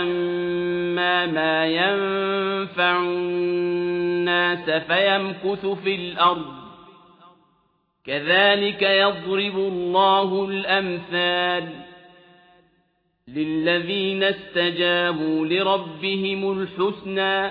وأما ما ينفع الناس فيمكث في الأرض كذلك يضرب الله الأمثال للذين استجابوا لربهم الحسنى